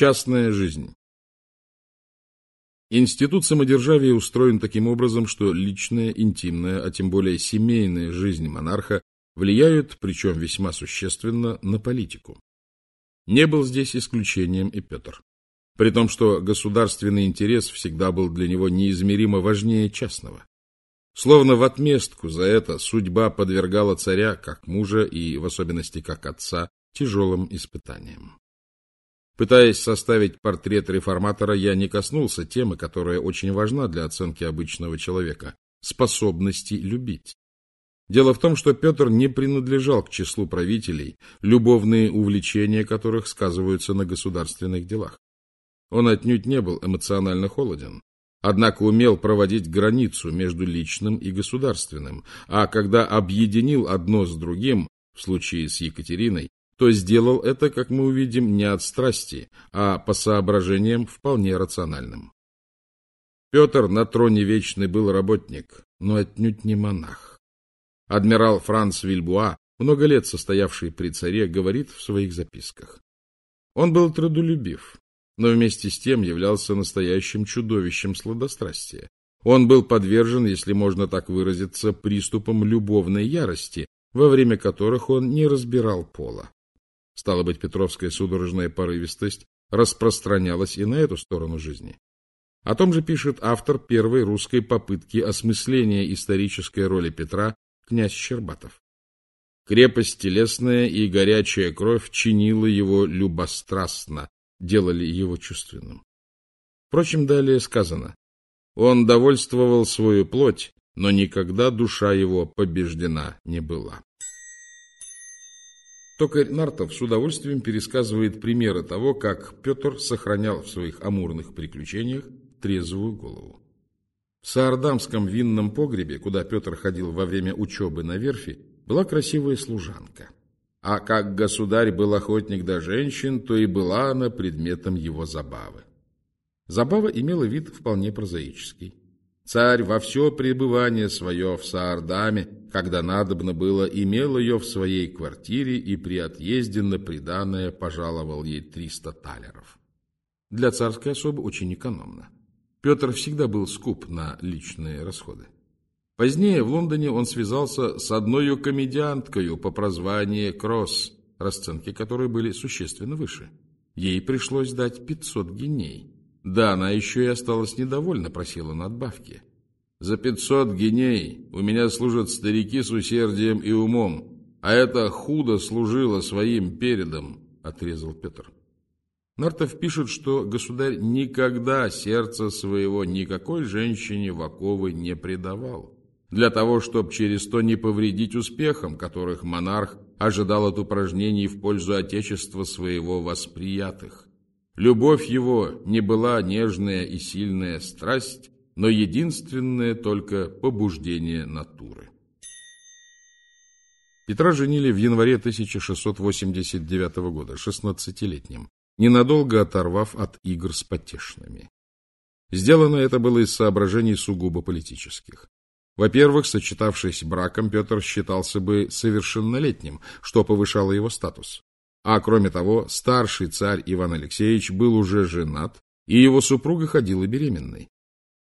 Частная жизнь. Институт самодержавия устроен таким образом, что личная, интимная, а тем более семейная жизнь монарха влияют, причем весьма существенно, на политику. Не был здесь исключением и Петр. При том, что государственный интерес всегда был для него неизмеримо важнее частного. Словно в отместку за это судьба подвергала царя, как мужа и в особенности как отца, тяжелым испытаниям. Пытаясь составить портрет реформатора, я не коснулся темы, которая очень важна для оценки обычного человека – способности любить. Дело в том, что Петр не принадлежал к числу правителей, любовные увлечения которых сказываются на государственных делах. Он отнюдь не был эмоционально холоден, однако умел проводить границу между личным и государственным, а когда объединил одно с другим, в случае с Екатериной, то сделал это, как мы увидим, не от страсти, а по соображениям вполне рациональным. Петр на троне вечный был работник, но отнюдь не монах. Адмирал Франц Вильбуа, много лет состоявший при царе, говорит в своих записках. Он был трудолюбив, но вместе с тем являлся настоящим чудовищем сладострастия. Он был подвержен, если можно так выразиться, приступам любовной ярости, во время которых он не разбирал пола. Стало быть, петровская судорожная порывистость распространялась и на эту сторону жизни. О том же пишет автор первой русской попытки осмысления исторической роли Петра князь Щербатов. Крепость телесная и горячая кровь чинила его любострастно, делали его чувственным. Впрочем, далее сказано, он довольствовал свою плоть, но никогда душа его побеждена не была. Токарь Нартов с удовольствием пересказывает примеры того, как Петр сохранял в своих амурных приключениях трезвую голову. В Саардамском винном погребе, куда Петр ходил во время учебы на верфи, была красивая служанка. А как государь был охотник до женщин, то и была она предметом его забавы. Забава имела вид вполне прозаический. Царь во все пребывание свое в Саардаме, когда надобно было, имел ее в своей квартире и при отъезде на приданное пожаловал ей триста талеров. Для царской особы очень экономно. Петр всегда был скуп на личные расходы. Позднее в Лондоне он связался с одной комедианткой по прозванию Кросс, расценки которой были существенно выше. Ей пришлось дать 500 геней. Да, она еще и осталась недовольна, просила надбавки. За пятьсот геней у меня служат старики с усердием и умом, а это худо служило своим передом, — отрезал Петр. Нартов пишет, что государь никогда сердца своего никакой женщине в не предавал, для того, чтобы через то не повредить успехам, которых монарх ожидал от упражнений в пользу Отечества своего восприятых. Любовь его не была нежная и сильная страсть, но единственное только побуждение натуры. Петра женили в январе 1689 года, 16-летним, ненадолго оторвав от игр с потешными. Сделано это было из соображений сугубо политических. Во-первых, сочетавшись браком, Петр считался бы совершеннолетним, что повышало его статус. А кроме того, старший царь Иван Алексеевич был уже женат, и его супруга ходила беременной.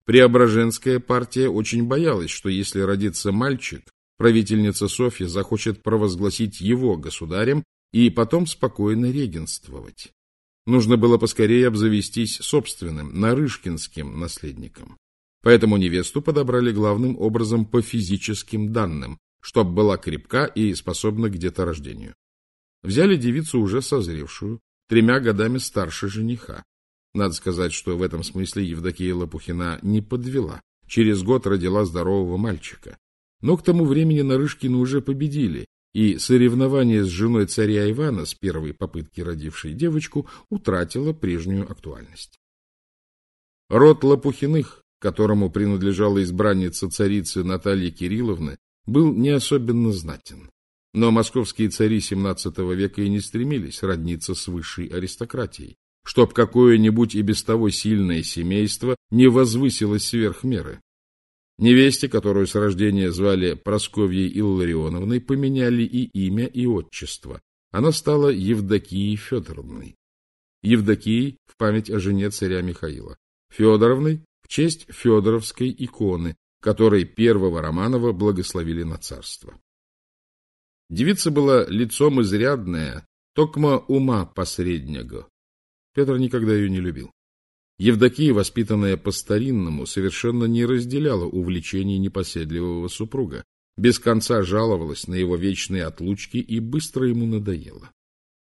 Преображенская партия очень боялась, что если родится мальчик, правительница Софья захочет провозгласить его государем и потом спокойно регенствовать. Нужно было поскорее обзавестись собственным, нарышкинским наследником. Поэтому невесту подобрали главным образом по физическим данным, чтобы была крепка и способна к деторождению. Взяли девицу уже созревшую, тремя годами старше жениха. Надо сказать, что в этом смысле Евдокия Лопухина не подвела. Через год родила здорового мальчика. Но к тому времени Нарышкины уже победили, и соревнование с женой царя Ивана с первой попытки родившей девочку утратило прежнюю актуальность. Род Лопухиных, которому принадлежала избранница царицы Наталья Кирилловны, был не особенно знатен. Но московские цари XVII века и не стремились родниться с высшей аристократией, чтоб какое-нибудь и без того сильное семейство не возвысилось сверх меры. Невесте, которую с рождения звали Просковьей Илларионовной, поменяли и имя, и отчество. Она стала Евдокией Федоровной. Евдокией в память о жене царя Михаила, Федоровной в честь Федоровской иконы, которой первого Романова благословили на царство. Девица была лицом изрядное, токма ума посреднего. Петр никогда ее не любил. Евдокия, воспитанная по-старинному, совершенно не разделяла увлечений непоседливого супруга, без конца жаловалась на его вечные отлучки и быстро ему надоела.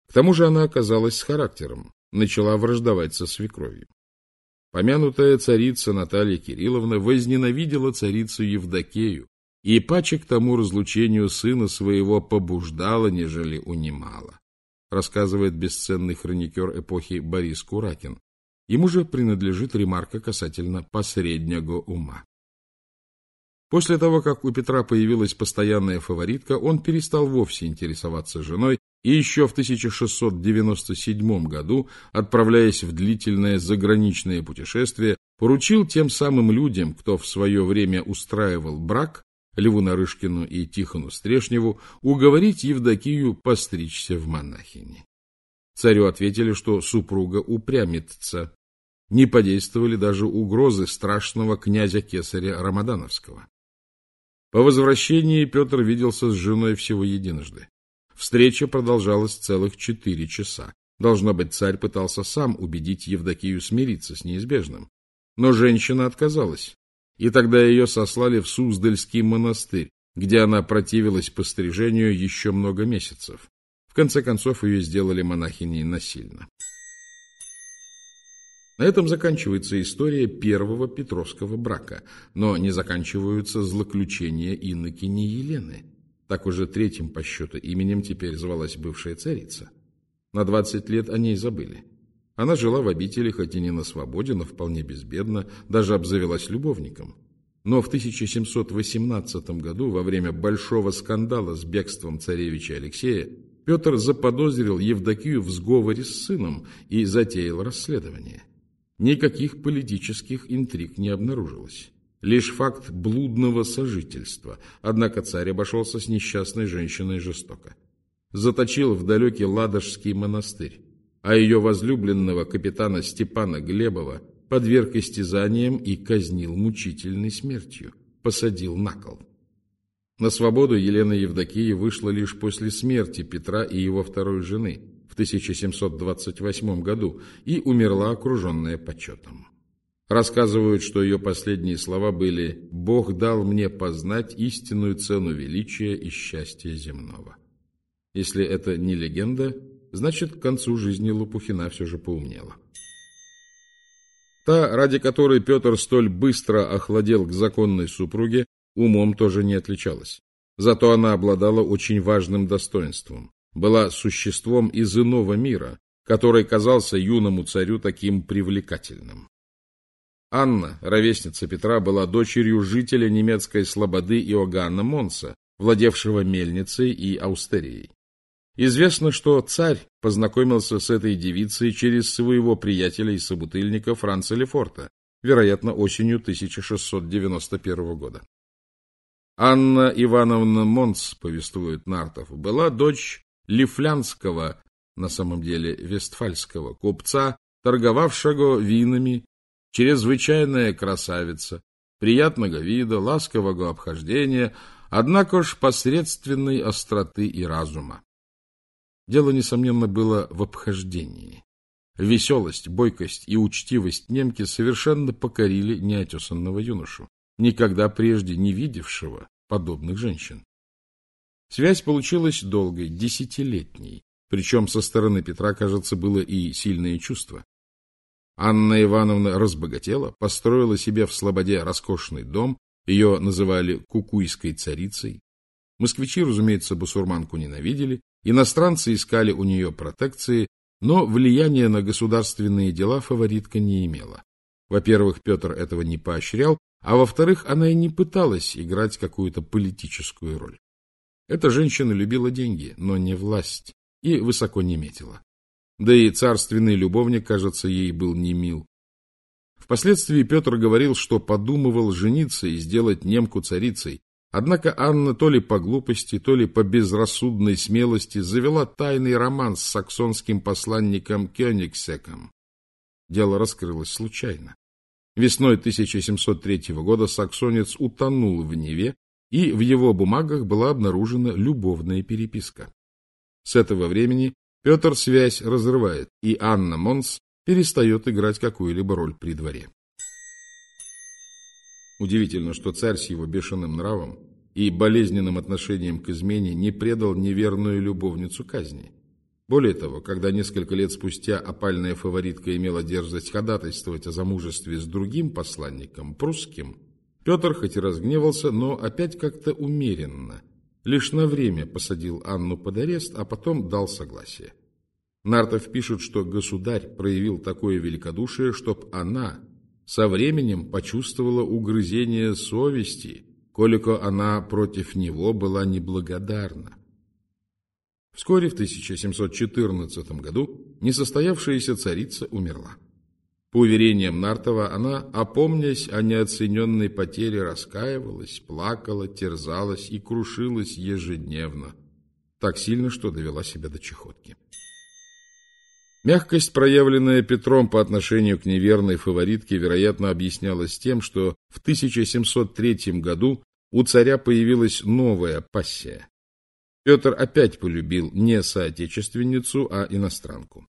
К тому же она оказалась с характером, начала враждовать со свекровью. Помянутая царица Наталья Кирилловна возненавидела царицу Евдокею и паче к тому разлучению сына своего побуждала, нежели унимала, рассказывает бесценный хроникер эпохи Борис Куракин. Ему же принадлежит ремарка касательно посреднего ума. После того, как у Петра появилась постоянная фаворитка, он перестал вовсе интересоваться женой и еще в 1697 году, отправляясь в длительное заграничное путешествие, поручил тем самым людям, кто в свое время устраивал брак, Льву Нарышкину и Тихону Стрешневу, уговорить Евдокию постричься в монахини. Царю ответили, что супруга упрямится. Не подействовали даже угрозы страшного князя Кесаря Рамадановского. По возвращении Петр виделся с женой всего единожды. Встреча продолжалась целых четыре часа. Должно быть, царь пытался сам убедить Евдокию смириться с неизбежным. Но женщина отказалась, и тогда ее сослали в Суздальский монастырь, где она противилась пострижению еще много месяцев. В конце концов, ее сделали монахиней насильно. На этом заканчивается история первого Петровского брака, но не заканчиваются злоключения инокини Елены. Так уже третьим по счету именем теперь звалась бывшая царица. На двадцать лет о ней забыли. Она жила в обители, хоть и не на свободе, но вполне безбедно, даже обзавелась любовником. Но в 1718 году, во время большого скандала с бегством царевича Алексея, Петр заподозрил Евдокию в сговоре с сыном и затеял расследование. Никаких политических интриг не обнаружилось. Лишь факт блудного сожительства, однако царь обошелся с несчастной женщиной жестоко. Заточил в далекий Ладожский монастырь, а ее возлюбленного капитана Степана Глебова подверг истязаниям и казнил мучительной смертью, посадил на кол. На свободу Елена Евдокия вышла лишь после смерти Петра и его второй жены – 1728 году и умерла окруженная почетом. Рассказывают, что ее последние слова были «Бог дал мне познать истинную цену величия и счастья земного». Если это не легенда, значит, к концу жизни Лопухина все же поумнела. Та, ради которой Петр столь быстро охладел к законной супруге, умом тоже не отличалась. Зато она обладала очень важным достоинством была существом из иного мира, который казался юному царю таким привлекательным. Анна, ровесница Петра, была дочерью жителя немецкой слободы Иоганна Монса, владевшего мельницей и аустерией. Известно, что царь познакомился с этой девицей через своего приятеля и собутыльника Франца Лефорта, вероятно, осенью 1691 года. Анна Ивановна Монс, повествует Нартов, была дочь лифлянского, на самом деле вестфальского купца, торговавшего винами, чрезвычайная красавица, приятного вида, ласкового обхождения, однако ж посредственной остроты и разума. Дело, несомненно, было в обхождении. Веселость, бойкость и учтивость немки совершенно покорили неотесанного юношу, никогда прежде не видевшего подобных женщин. Связь получилась долгой, десятилетней, причем со стороны Петра, кажется, было и сильное чувство. Анна Ивановна разбогатела, построила себе в Слободе роскошный дом, ее называли Кукуйской царицей. Москвичи, разумеется, бусурманку ненавидели, иностранцы искали у нее протекции, но влияния на государственные дела фаворитка не имела. Во-первых, Петр этого не поощрял, а во-вторых, она и не пыталась играть какую-то политическую роль. Эта женщина любила деньги, но не власть, и высоко не метила. Да и царственный любовник, кажется, ей был не мил. Впоследствии Петр говорил, что подумывал жениться и сделать немку царицей, Однако Анна то ли по глупости, то ли по безрассудной смелости завела тайный роман с саксонским посланником Кёнигсеком. Дело раскрылось случайно. Весной 1703 года саксонец утонул в Неве, и в его бумагах была обнаружена любовная переписка. С этого времени Петр связь разрывает, и Анна Монс перестает играть какую-либо роль при дворе. Удивительно, что царь с его бешеным нравом и болезненным отношением к измене не предал неверную любовницу казни. Более того, когда несколько лет спустя опальная фаворитка имела дерзость ходатайствовать о замужестве с другим посланником, прусским, Петр хоть и разгневался, но опять как-то умеренно, лишь на время посадил Анну под арест, а потом дал согласие. Нартов пишет, что государь проявил такое великодушие, чтоб она со временем почувствовала угрызение совести, колико она против него была неблагодарна. Вскоре, в 1714 году, несостоявшаяся царица умерла. По уверениям Нартова, она, опомнясь о неоцененной потере, раскаивалась, плакала, терзалась и крушилась ежедневно, так сильно, что довела себя до чехотки. Мягкость, проявленная Петром по отношению к неверной фаворитке, вероятно, объяснялась тем, что в 1703 году у царя появилась новая пассия. Петр опять полюбил не соотечественницу, а иностранку.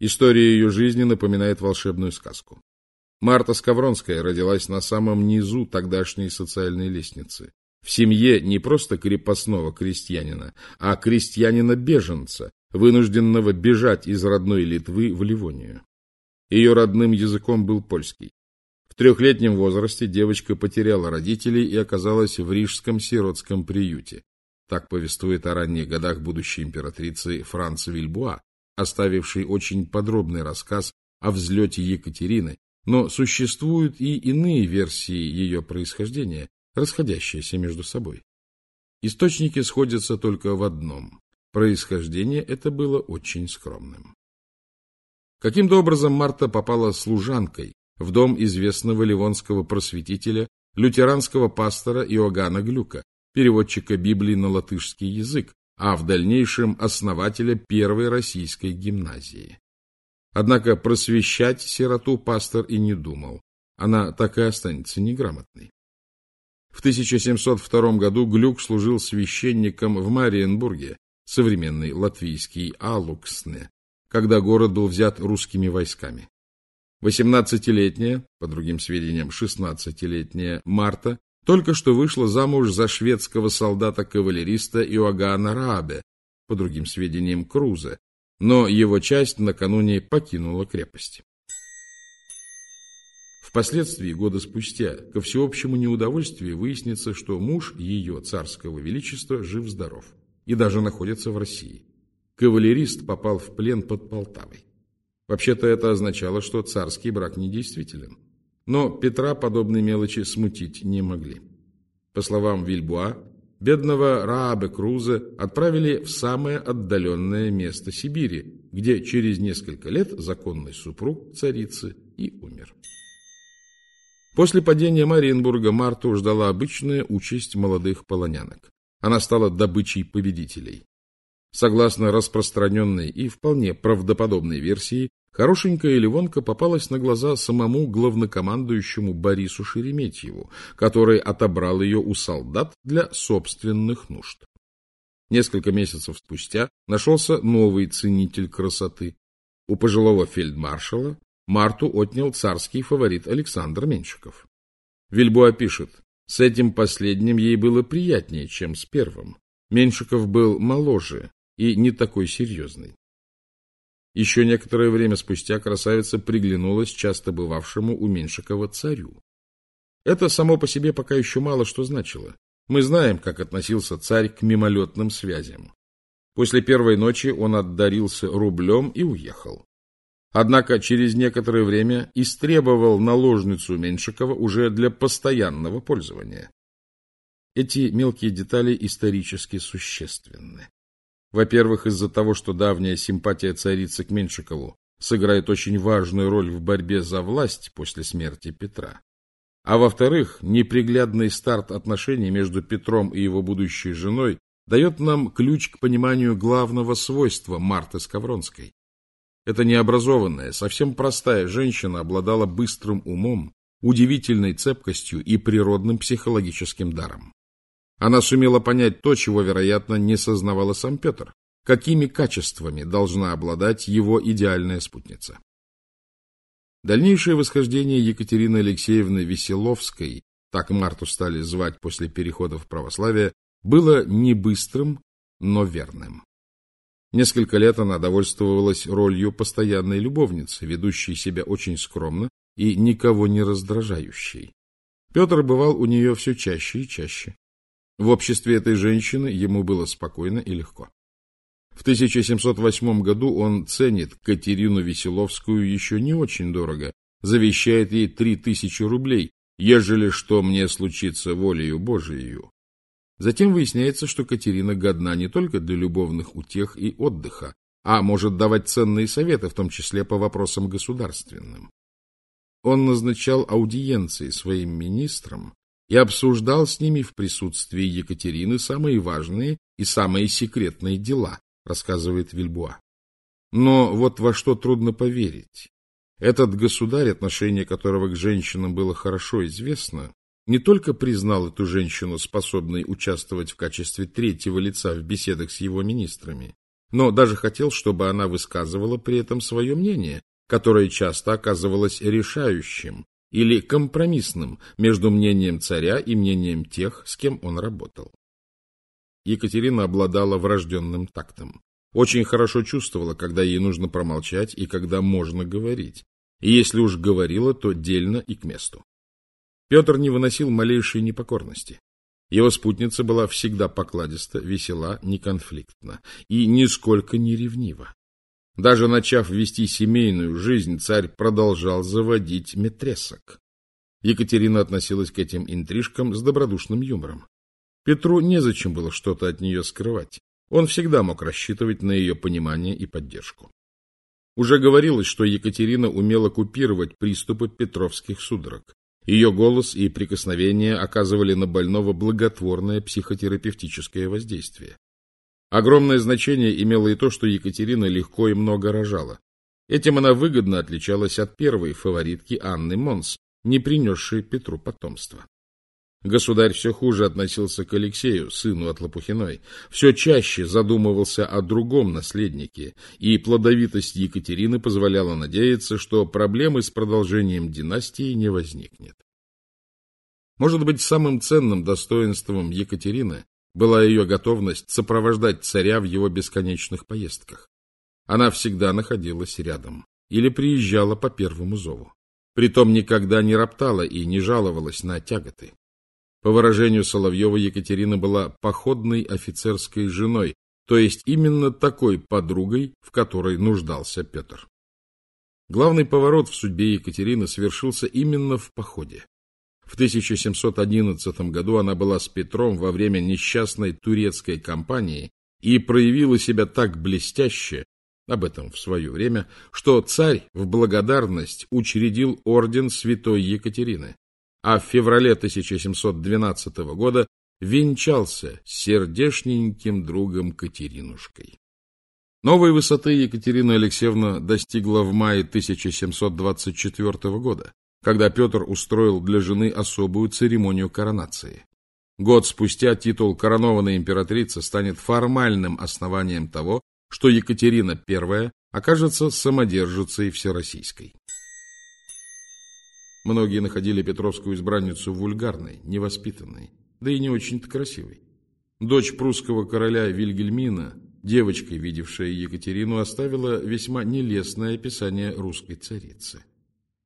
История ее жизни напоминает волшебную сказку. Марта Скавронская родилась на самом низу тогдашней социальной лестницы. В семье не просто крепостного крестьянина, а крестьянина-беженца, вынужденного бежать из родной Литвы в Ливонию. Ее родным языком был польский. В трехлетнем возрасте девочка потеряла родителей и оказалась в рижском сиротском приюте. Так повествует о ранних годах будущей императрицы Франца Вильбуа, оставившей очень подробный рассказ о взлете Екатерины, но существуют и иные версии ее происхождения, расходящиеся между собой. Источники сходятся только в одном. Происхождение это было очень скромным. Каким-то образом Марта попала служанкой в дом известного ливонского просветителя, лютеранского пастора Иоганна Глюка, переводчика Библии на латышский язык, а в дальнейшем основателя первой российской гимназии. Однако просвещать сироту пастор и не думал. Она так и останется неграмотной. В 1702 году Глюк служил священником в Мариенбурге, современный латвийский Алуксне, когда город был взят русскими войсками. 18-летняя, по другим сведениям 16-летняя Марта, только что вышла замуж за шведского солдата-кавалериста Иоганна Раабе, по другим сведениям Крузе, но его часть накануне покинула крепость. Впоследствии, года спустя, ко всеобщему неудовольствию выяснится, что муж ее царского величества жив-здоров и даже находится в России. Кавалерист попал в плен под Полтавой. Вообще-то это означало, что царский брак недействителен. Но Петра подобные мелочи смутить не могли. По словам Вильбуа, бедного Раабе Круза отправили в самое отдаленное место Сибири, где через несколько лет законный супруг царицы и умер. После падения Мариенбурга Марту ждала обычная участь молодых полонянок она стала добычей победителей. Согласно распространенной и вполне правдоподобной версии, хорошенькая Ливонка попалась на глаза самому главнокомандующему Борису Шереметьеву, который отобрал ее у солдат для собственных нужд. Несколько месяцев спустя нашелся новый ценитель красоты. У пожилого фельдмаршала Марту отнял царский фаворит Александр Меньшиков. Вильбуа пишет, с этим последним ей было приятнее, чем с первым. Меньшиков был моложе и не такой серьезный. Еще некоторое время спустя красавица приглянулась часто бывавшему у Меньшикова царю. Это само по себе пока еще мало что значило. Мы знаем, как относился царь к мимолетным связям. После первой ночи он отдарился рублем и уехал. Однако через некоторое время истребовал наложницу Меньшикова уже для постоянного пользования. Эти мелкие детали исторически существенны. Во-первых, из-за того, что давняя симпатия царицы к Меньшикову сыграет очень важную роль в борьбе за власть после смерти Петра. А во-вторых, неприглядный старт отношений между Петром и его будущей женой дает нам ключ к пониманию главного свойства Марты Скавронской. Эта необразованная, совсем простая женщина обладала быстрым умом, удивительной цепкостью и природным психологическим даром. Она сумела понять то, чего, вероятно, не сознавала сам Петр, какими качествами должна обладать его идеальная спутница. Дальнейшее восхождение Екатерины Алексеевны Веселовской, так Марту стали звать после перехода в православие, было не быстрым, но верным. Несколько лет она довольствовалась ролью постоянной любовницы, ведущей себя очень скромно и никого не раздражающей. Петр бывал у нее все чаще и чаще. В обществе этой женщины ему было спокойно и легко. В 1708 году он ценит Катерину Веселовскую еще не очень дорого, завещает ей три тысячи рублей, ежели что мне случится волею Божией. Затем выясняется, что Катерина годна не только для любовных утех и отдыха, а может давать ценные советы, в том числе по вопросам государственным. Он назначал аудиенции своим министрам и обсуждал с ними в присутствии Екатерины самые важные и самые секретные дела, рассказывает Вильбуа. Но вот во что трудно поверить. Этот государь, отношение которого к женщинам было хорошо известно, не только признал эту женщину способной участвовать в качестве третьего лица в беседах с его министрами, но даже хотел, чтобы она высказывала при этом свое мнение, которое часто оказывалось решающим или компромиссным между мнением царя и мнением тех, с кем он работал. Екатерина обладала врожденным тактом. Очень хорошо чувствовала, когда ей нужно промолчать и когда можно говорить. И если уж говорила, то дельно и к месту. Петр не выносил малейшей непокорности. Его спутница была всегда покладиста, весела, неконфликтна и нисколько не ревнива. Даже начав вести семейную жизнь, царь продолжал заводить метресок. Екатерина относилась к этим интрижкам с добродушным юмором. Петру незачем было что-то от нее скрывать. Он всегда мог рассчитывать на ее понимание и поддержку. Уже говорилось, что Екатерина умела купировать приступы петровских судорог. Ее голос и прикосновения оказывали на больного благотворное психотерапевтическое воздействие. Огромное значение имело и то, что Екатерина легко и много рожала. Этим она выгодно отличалась от первой фаворитки Анны Монс, не принесшей Петру потомства. Государь все хуже относился к Алексею, сыну от Лопухиной, все чаще задумывался о другом наследнике, и плодовитость Екатерины позволяла надеяться, что проблемы с продолжением династии не возникнет. Может быть, самым ценным достоинством Екатерины была ее готовность сопровождать царя в его бесконечных поездках. Она всегда находилась рядом или приезжала по первому зову. Притом никогда не роптала и не жаловалась на тяготы. По выражению Соловьева, Екатерина была походной офицерской женой, то есть именно такой подругой, в которой нуждался Петр. Главный поворот в судьбе Екатерины совершился именно в походе. В 1711 году она была с Петром во время несчастной турецкой кампании и проявила себя так блестяще, об этом в свое время, что царь в благодарность учредил орден святой Екатерины, а в феврале 1712 года венчался с сердешненьким другом Катеринушкой. Новой высоты Екатерина Алексеевна достигла в мае 1724 года, когда Петр устроил для жены особую церемонию коронации. Год спустя титул коронованной императрицы станет формальным основанием того, что Екатерина I окажется самодержицей всероссийской. Многие находили Петровскую избранницу вульгарной, невоспитанной, да и не очень-то красивой. Дочь прусского короля Вильгельмина, девочкой, видевшая Екатерину, оставила весьма нелестное описание русской царицы.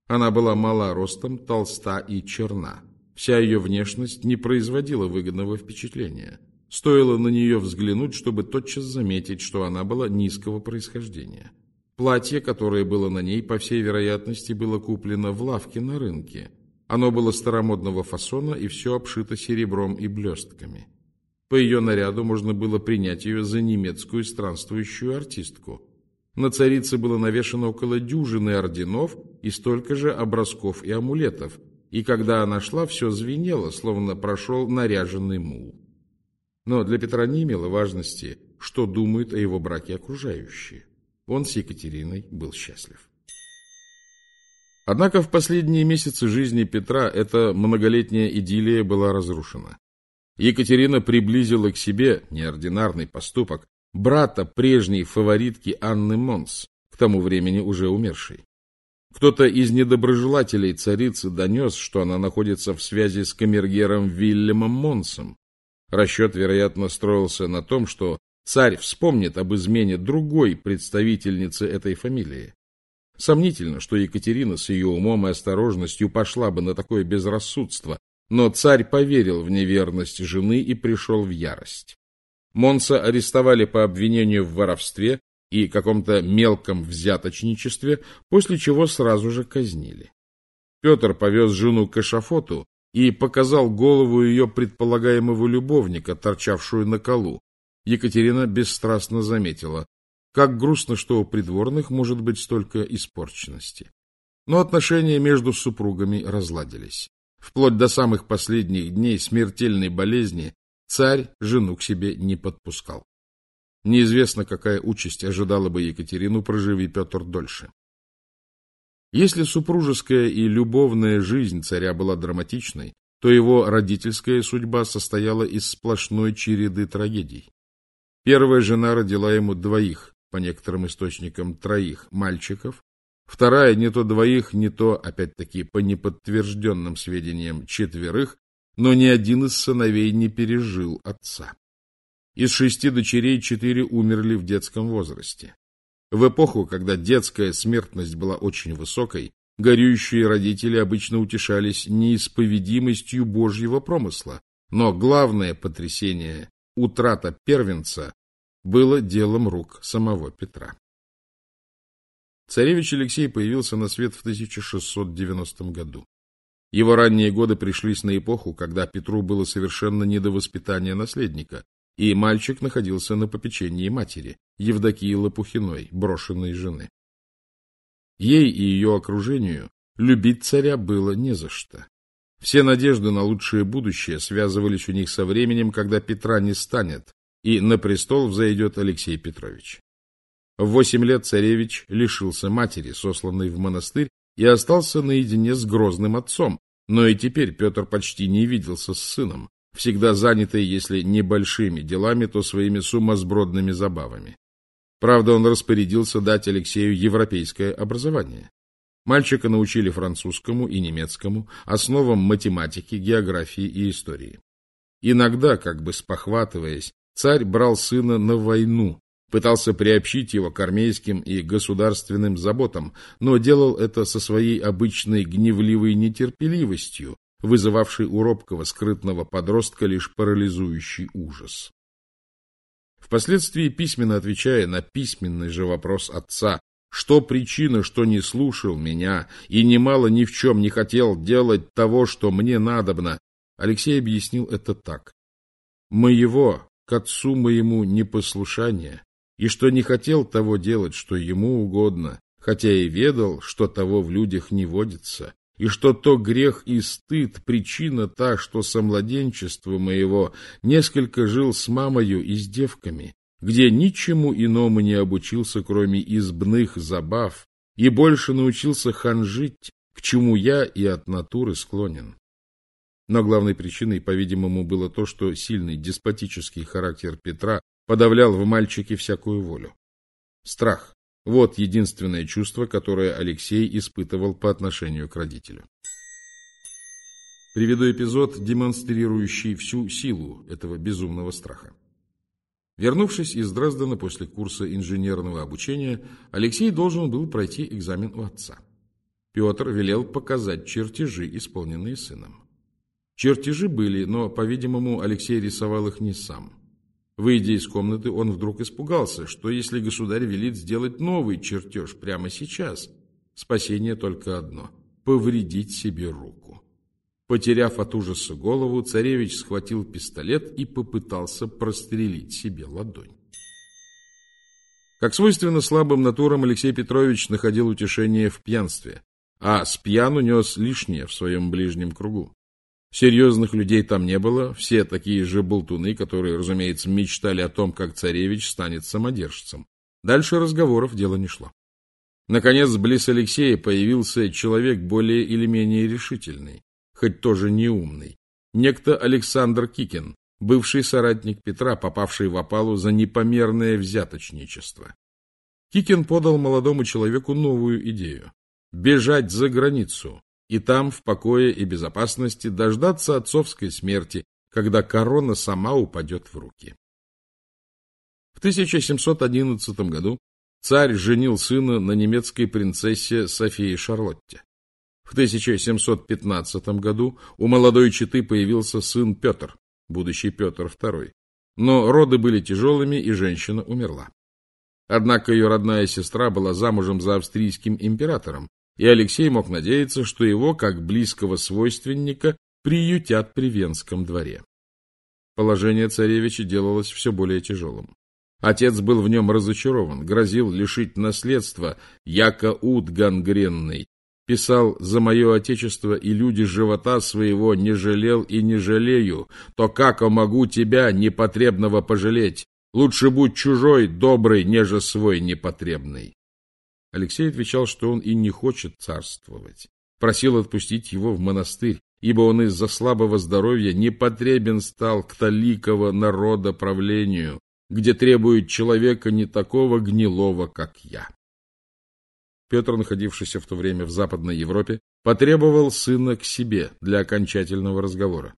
Она была мала ростом, толста и черна. Вся ее внешность не производила выгодного впечатления. Стоило на нее взглянуть, чтобы тотчас заметить, что она была низкого происхождения. Платье, которое было на ней, по всей вероятности, было куплено в лавке на рынке. Оно было старомодного фасона и все обшито серебром и блестками. По ее наряду можно было принять ее за немецкую странствующую артистку – на царице было навешано около дюжины орденов и столько же образков и амулетов, и когда она шла, все звенело, словно прошел наряженный мул. Но для Петра не имело важности, что думают о его браке окружающие. Он с Екатериной был счастлив. Однако в последние месяцы жизни Петра эта многолетняя идиллия была разрушена. Екатерина приблизила к себе неординарный поступок брата прежней фаворитки Анны Монс, к тому времени уже умершей. Кто-то из недоброжелателей царицы донес, что она находится в связи с камергером Вильямом Монсом. Расчет, вероятно, строился на том, что царь вспомнит об измене другой представительницы этой фамилии. Сомнительно, что Екатерина с ее умом и осторожностью пошла бы на такое безрассудство, но царь поверил в неверность жены и пришел в ярость. Монса арестовали по обвинению в воровстве и каком-то мелком взяточничестве, после чего сразу же казнили. Петр повез жену к эшафоту и показал голову ее предполагаемого любовника, торчавшую на колу. Екатерина бесстрастно заметила, как грустно, что у придворных может быть столько испорченности. Но отношения между супругами разладились. Вплоть до самых последних дней смертельной болезни царь жену к себе не подпускал. Неизвестно, какая участь ожидала бы Екатерину, проживи Петр дольше. Если супружеская и любовная жизнь царя была драматичной, то его родительская судьба состояла из сплошной череды трагедий. Первая жена родила ему двоих, по некоторым источникам, троих мальчиков, вторая не то двоих, не то, опять-таки, по неподтвержденным сведениям, четверых, но ни один из сыновей не пережил отца. Из шести дочерей четыре умерли в детском возрасте. В эпоху, когда детская смертность была очень высокой, горюющие родители обычно утешались неисповедимостью Божьего промысла, но главное потрясение – утрата первенца было делом рук самого Петра. Царевич Алексей появился на свет в 1690 году. Его ранние годы пришлись на эпоху, когда Петру было совершенно не до воспитания наследника, и мальчик находился на попечении матери, Евдокии Лопухиной, брошенной жены. Ей и ее окружению любить царя было не за что. Все надежды на лучшее будущее связывались у них со временем, когда Петра не станет, и на престол взойдет Алексей Петрович. В восемь лет царевич лишился матери, сосланной в монастырь, и остался наедине с грозным отцом, но и теперь Петр почти не виделся с сыном, всегда занятый, если не большими делами, то своими сумасбродными забавами. Правда, он распорядился дать Алексею европейское образование. Мальчика научили французскому и немецкому, основам математики, географии и истории. Иногда, как бы спохватываясь, Царь брал сына на войну, пытался приобщить его к армейским и государственным заботам, но делал это со своей обычной гневливой нетерпеливостью, вызывавшей у робкого скрытного подростка лишь парализующий ужас. Впоследствии, письменно отвечая на письменный же вопрос отца, что причина, что не слушал меня и немало ни в чем не хотел делать того, что мне надобно, Алексей объяснил это так. Моего, к отцу моему непослушание, и что не хотел того делать, что ему угодно, хотя и ведал, что того в людях не водится, и что то грех и стыд, причина та, что со младенчества моего несколько жил с мамою и с девками, где ничему иному не обучился, кроме избных забав, и больше научился ханжить, к чему я и от натуры склонен. Но главной причиной, по-видимому, было то, что сильный деспотический характер Петра подавлял в мальчике всякую волю. Страх – вот единственное чувство, которое Алексей испытывал по отношению к родителю. Приведу эпизод, демонстрирующий всю силу этого безумного страха. Вернувшись из Дрездена после курса инженерного обучения, Алексей должен был пройти экзамен у отца. Петр велел показать чертежи, исполненные сыном. Чертежи были, но, по-видимому, Алексей рисовал их не сам. Выйдя из комнаты, он вдруг испугался, что если государь велит сделать новый чертеж прямо сейчас, спасение только одно — повредить себе руку. Потеряв от ужаса голову, царевич схватил пистолет и попытался прострелить себе ладонь. Как свойственно слабым натурам, Алексей Петрович находил утешение в пьянстве. а с пьяну нес лишнее в своем ближнем кругу. Серьезных людей там не было, все такие же болтуны, которые, разумеется, мечтали о том, как царевич станет самодержцем. Дальше разговоров дело не шло. Наконец, близ Алексея появился человек более или менее решительный, хоть тоже неумный. Некто Александр Кикин, бывший соратник Петра, попавший в опалу за непомерное взяточничество. Кикин подал молодому человеку новую идею – бежать за границу и там, в покое и безопасности, дождаться отцовской смерти, когда корона сама упадет в руки. В 1711 году царь женил сына на немецкой принцессе Софии Шарлотте. В 1715 году у молодой четы появился сын Петр, будущий Петр II. Но роды были тяжелыми, и женщина умерла. Однако ее родная сестра была замужем за австрийским императором, и Алексей мог надеяться, что его, как близкого свойственника, приютят при Венском дворе. Положение царевича делалось все более тяжелым. Отец был в нем разочарован, грозил лишить наследства, яко уд гангренный, писал «За мое отечество и люди живота своего не жалел и не жалею, то как могу тебя, непотребного, пожалеть? Лучше будь чужой, добрый, неже свой непотребный». Алексей отвечал, что он и не хочет царствовать. Просил отпустить его в монастырь, ибо он из-за слабого здоровья непотребен стал к таликого народа правлению, где требует человека не такого гнилого, как я. Петр, находившийся в то время в Западной Европе, потребовал сына к себе для окончательного разговора.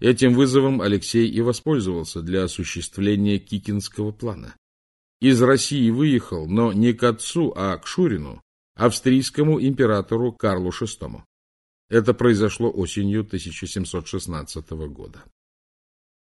Этим вызовом Алексей и воспользовался для осуществления Кикинского плана. Из России выехал, но не к отцу, а к Шурину, австрийскому императору Карлу VI. Это произошло осенью 1716 года.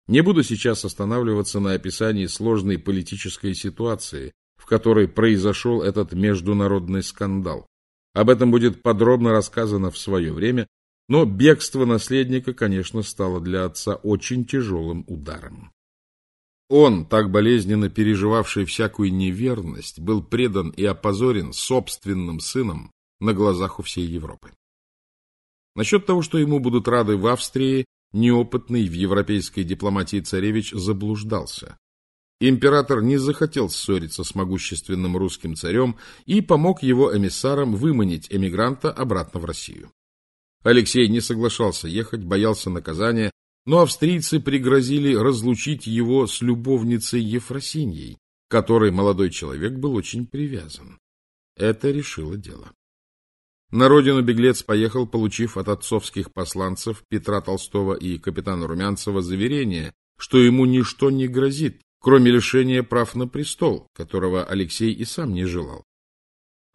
Не буду сейчас останавливаться на описании сложной политической ситуации, в которой произошел этот международный скандал. Об этом будет подробно рассказано в свое время, но бегство наследника, конечно, стало для отца очень тяжелым ударом. Он, так болезненно переживавший всякую неверность, был предан и опозорен собственным сыном на глазах у всей Европы. Насчет того, что ему будут рады в Австрии, неопытный в европейской дипломатии царевич заблуждался. Император не захотел ссориться с могущественным русским царем и помог его эмиссарам выманить эмигранта обратно в Россию. Алексей не соглашался ехать, боялся наказания, но австрийцы пригрозили разлучить его с любовницей Ефросиньей, которой молодой человек был очень привязан. Это решило дело. На родину беглец поехал, получив от отцовских посланцев Петра Толстого и капитана Румянцева заверение, что ему ничто не грозит, кроме лишения прав на престол, которого Алексей и сам не желал.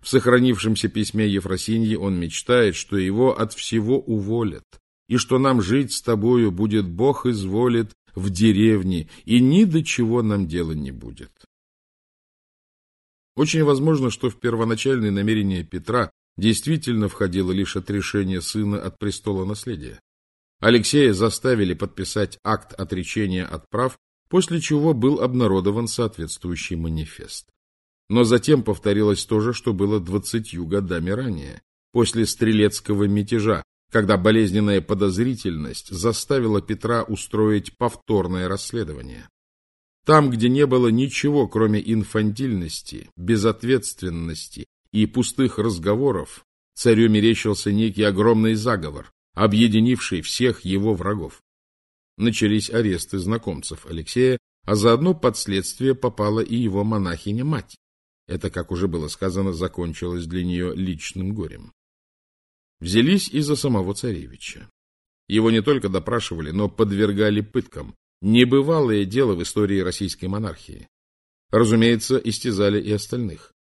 В сохранившемся письме Ефросиньи он мечтает, что его от всего уволят, и что нам жить с тобою будет Бог изволит в деревне, и ни до чего нам дела не будет. Очень возможно, что в первоначальные намерения Петра действительно входило лишь отрешение сына от престола наследия. Алексея заставили подписать акт отречения от прав после чего был обнародован соответствующий манифест. Но затем повторилось то же, что было двадцатью годами ранее, после стрелецкого мятежа, когда болезненная подозрительность заставила Петра устроить повторное расследование. Там, где не было ничего, кроме инфантильности, безответственности и пустых разговоров, царю мерещился некий огромный заговор, объединивший всех его врагов начались аресты знакомцев Алексея, а заодно под следствие попала и его монахиня-мать. Это, как уже было сказано, закончилось для нее личным горем. Взялись и за самого царевича. Его не только допрашивали, но подвергали пыткам. Небывалое дело в истории российской монархии. Разумеется, истязали и остальных.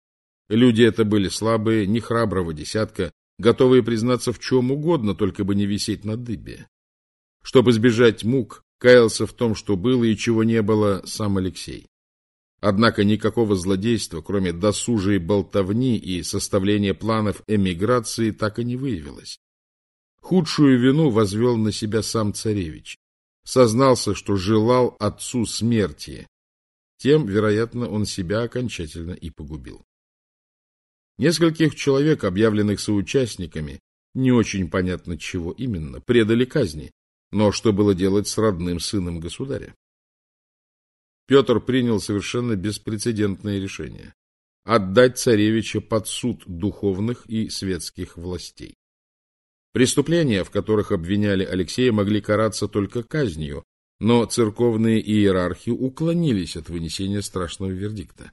Люди это были слабые, нехраброго десятка, готовые признаться в чем угодно, только бы не висеть на дыбе. Чтобы избежать мук, каялся в том, что было и чего не было сам Алексей. Однако никакого злодейства, кроме досужей болтовни и составления планов эмиграции, так и не выявилось. Худшую вину возвел на себя сам царевич. Сознался, что желал отцу смерти. Тем, вероятно, он себя окончательно и погубил. Нескольких человек, объявленных соучастниками, не очень понятно чего именно, предали казни. Но что было делать с родным сыном государя? Петр принял совершенно беспрецедентное решение – отдать царевича под суд духовных и светских властей. Преступления, в которых обвиняли Алексея, могли караться только казнью, но церковные иерархи уклонились от вынесения страшного вердикта.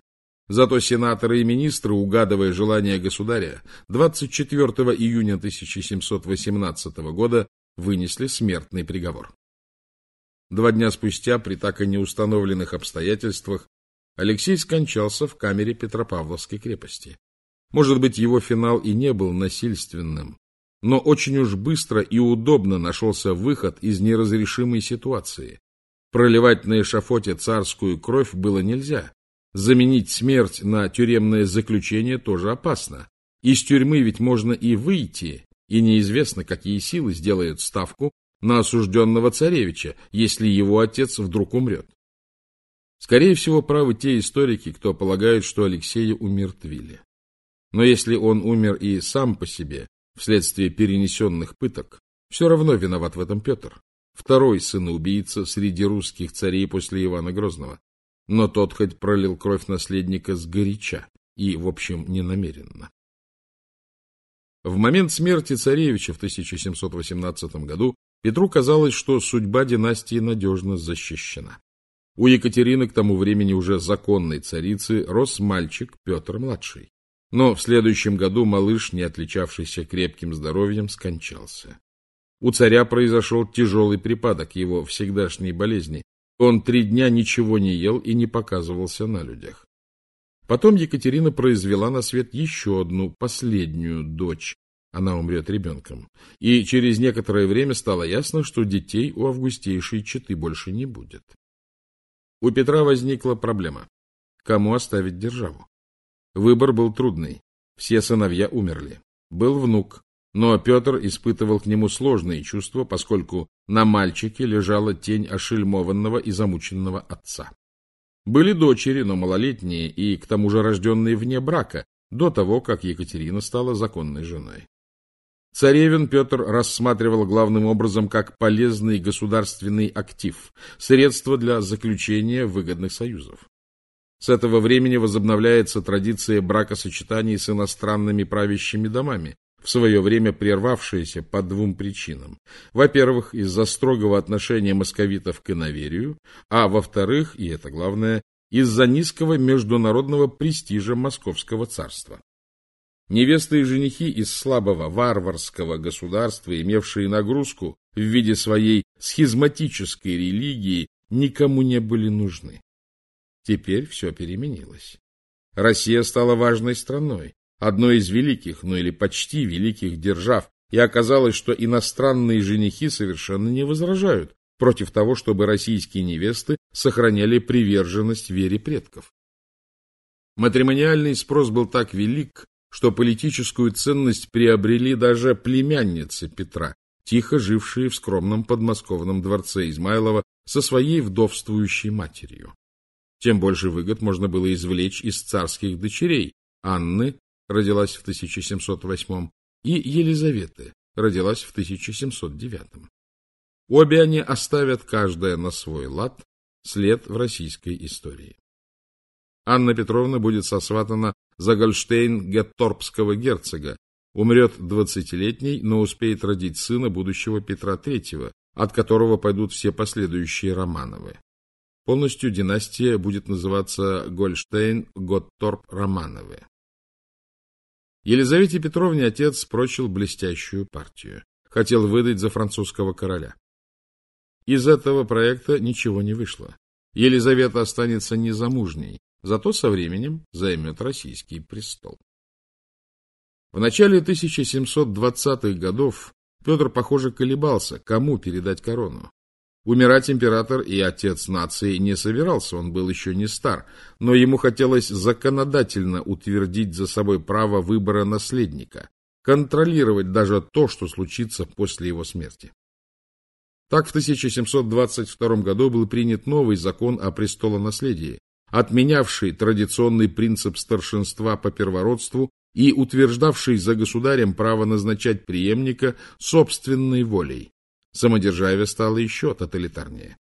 Зато сенаторы и министры, угадывая желание государя, 24 июня 1718 года вынесли смертный приговор. Два дня спустя, при так и неустановленных обстоятельствах, Алексей скончался в камере Петропавловской крепости. Может быть, его финал и не был насильственным, но очень уж быстро и удобно нашелся выход из неразрешимой ситуации. Проливать на эшафоте царскую кровь было нельзя. Заменить смерть на тюремное заключение тоже опасно. Из тюрьмы ведь можно и выйти, и неизвестно, какие силы сделают ставку на осужденного царевича, если его отец вдруг умрет. Скорее всего, правы те историки, кто полагают, что Алексея умертвили. Но если он умер и сам по себе, вследствие перенесенных пыток, все равно виноват в этом Петр, второй сын-убийца среди русских царей после Ивана Грозного. Но тот хоть пролил кровь наследника сгоряча и, в общем, не намеренно. В момент смерти царевича в 1718 году Петру казалось, что судьба династии надежно защищена. У Екатерины к тому времени уже законной царицы рос мальчик Петр-младший. Но в следующем году малыш, не отличавшийся крепким здоровьем, скончался. У царя произошел тяжелый припадок его всегдашней болезни. Он три дня ничего не ел и не показывался на людях. Потом Екатерина произвела на свет еще одну, последнюю дочь, она умрет ребенком. И через некоторое время стало ясно, что детей у августейшей четы больше не будет. У Петра возникла проблема. Кому оставить державу? Выбор был трудный. Все сыновья умерли. Был внук, но Петр испытывал к нему сложные чувства, поскольку на мальчике лежала тень ошельмованного и замученного отца. Были дочери, но малолетние и, к тому же, рожденные вне брака, до того, как Екатерина стала законной женой. Царевин Петр рассматривал главным образом как полезный государственный актив, средство для заключения выгодных союзов. С этого времени возобновляется традиция бракосочетаний с иностранными правящими домами, в свое время прервавшаяся по двум причинам. Во-первых, из-за строгого отношения московитов к иноверию, а во-вторых, и это главное, из-за низкого международного престижа московского царства. Невесты и женихи из слабого варварского государства, имевшие нагрузку в виде своей схизматической религии, никому не были нужны. Теперь все переменилось. Россия стала важной страной, одной из великих, ну или почти великих держав, и оказалось, что иностранные женихи совершенно не возражают против того, чтобы российские невесты сохраняли приверженность вере предков. Матримониальный спрос был так велик, что политическую ценность приобрели даже племянницы Петра, тихо жившие в скромном подмосковном дворце Измайлова со своей вдовствующей матерью. Тем больше выгод можно было извлечь из царских дочерей Анны, родилась в 1708, и Елизаветы, родилась в 1709. Обе они оставят каждая на свой лад след в российской истории. Анна Петровна будет сосватана за Гольштейн Гетторпского герцога, умрет двадцатилетней, но успеет родить сына будущего Петра III, от которого пойдут все последующие Романовы. Полностью династия будет называться Гольштейн-Готторп-Романовы. Елизавете Петровне отец прочил блестящую партию. Хотел выдать за французского короля. Из этого проекта ничего не вышло. Елизавета останется незамужней, зато со временем займет российский престол. В начале 1720-х годов Петр, похоже, колебался, кому передать корону. Умирать император и отец нации не собирался, он был еще не стар, но ему хотелось законодательно утвердить за собой право выбора наследника, контролировать даже то, что случится после его смерти. Так в 1722 году был принят новый закон о престолонаследии, отменявший традиционный принцип старшинства по первородству и утверждавший за государем право назначать преемника собственной волей. Самодержавие стало еще тоталитарнее.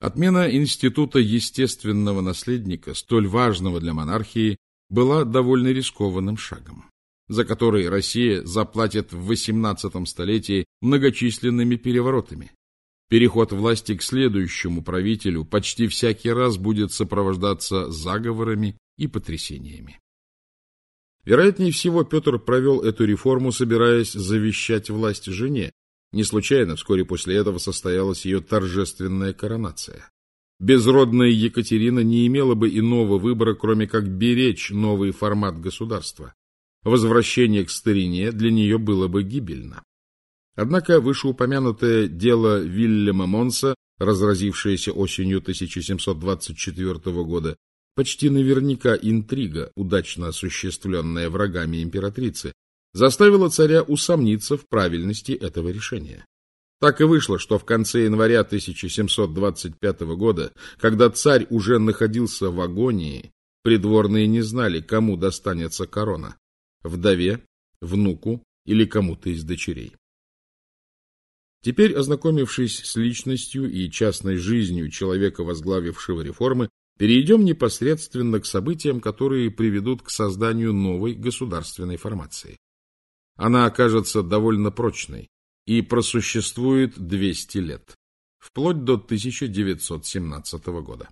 Отмена института естественного наследника, столь важного для монархии, была довольно рискованным шагом, за который Россия заплатит в XVIII столетии многочисленными переворотами. Переход власти к следующему правителю почти всякий раз будет сопровождаться заговорами и потрясениями. Вероятнее всего, Петр провел эту реформу, собираясь завещать власть жене, не случайно вскоре после этого состоялась ее торжественная коронация. Безродная Екатерина не имела бы иного выбора, кроме как беречь новый формат государства. Возвращение к старине для нее было бы гибельно. Однако вышеупомянутое дело Вильяма Монса, разразившееся осенью 1724 года, почти наверняка интрига, удачно осуществленная врагами императрицы, заставила царя усомниться в правильности этого решения. Так и вышло, что в конце января 1725 года, когда царь уже находился в агонии, придворные не знали, кому достанется корона – вдове, внуку или кому-то из дочерей. Теперь, ознакомившись с личностью и частной жизнью человека, возглавившего реформы, перейдем непосредственно к событиям, которые приведут к созданию новой государственной формации. Она окажется довольно прочной и просуществует 200 лет, вплоть до 1917 года.